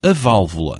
a válvula.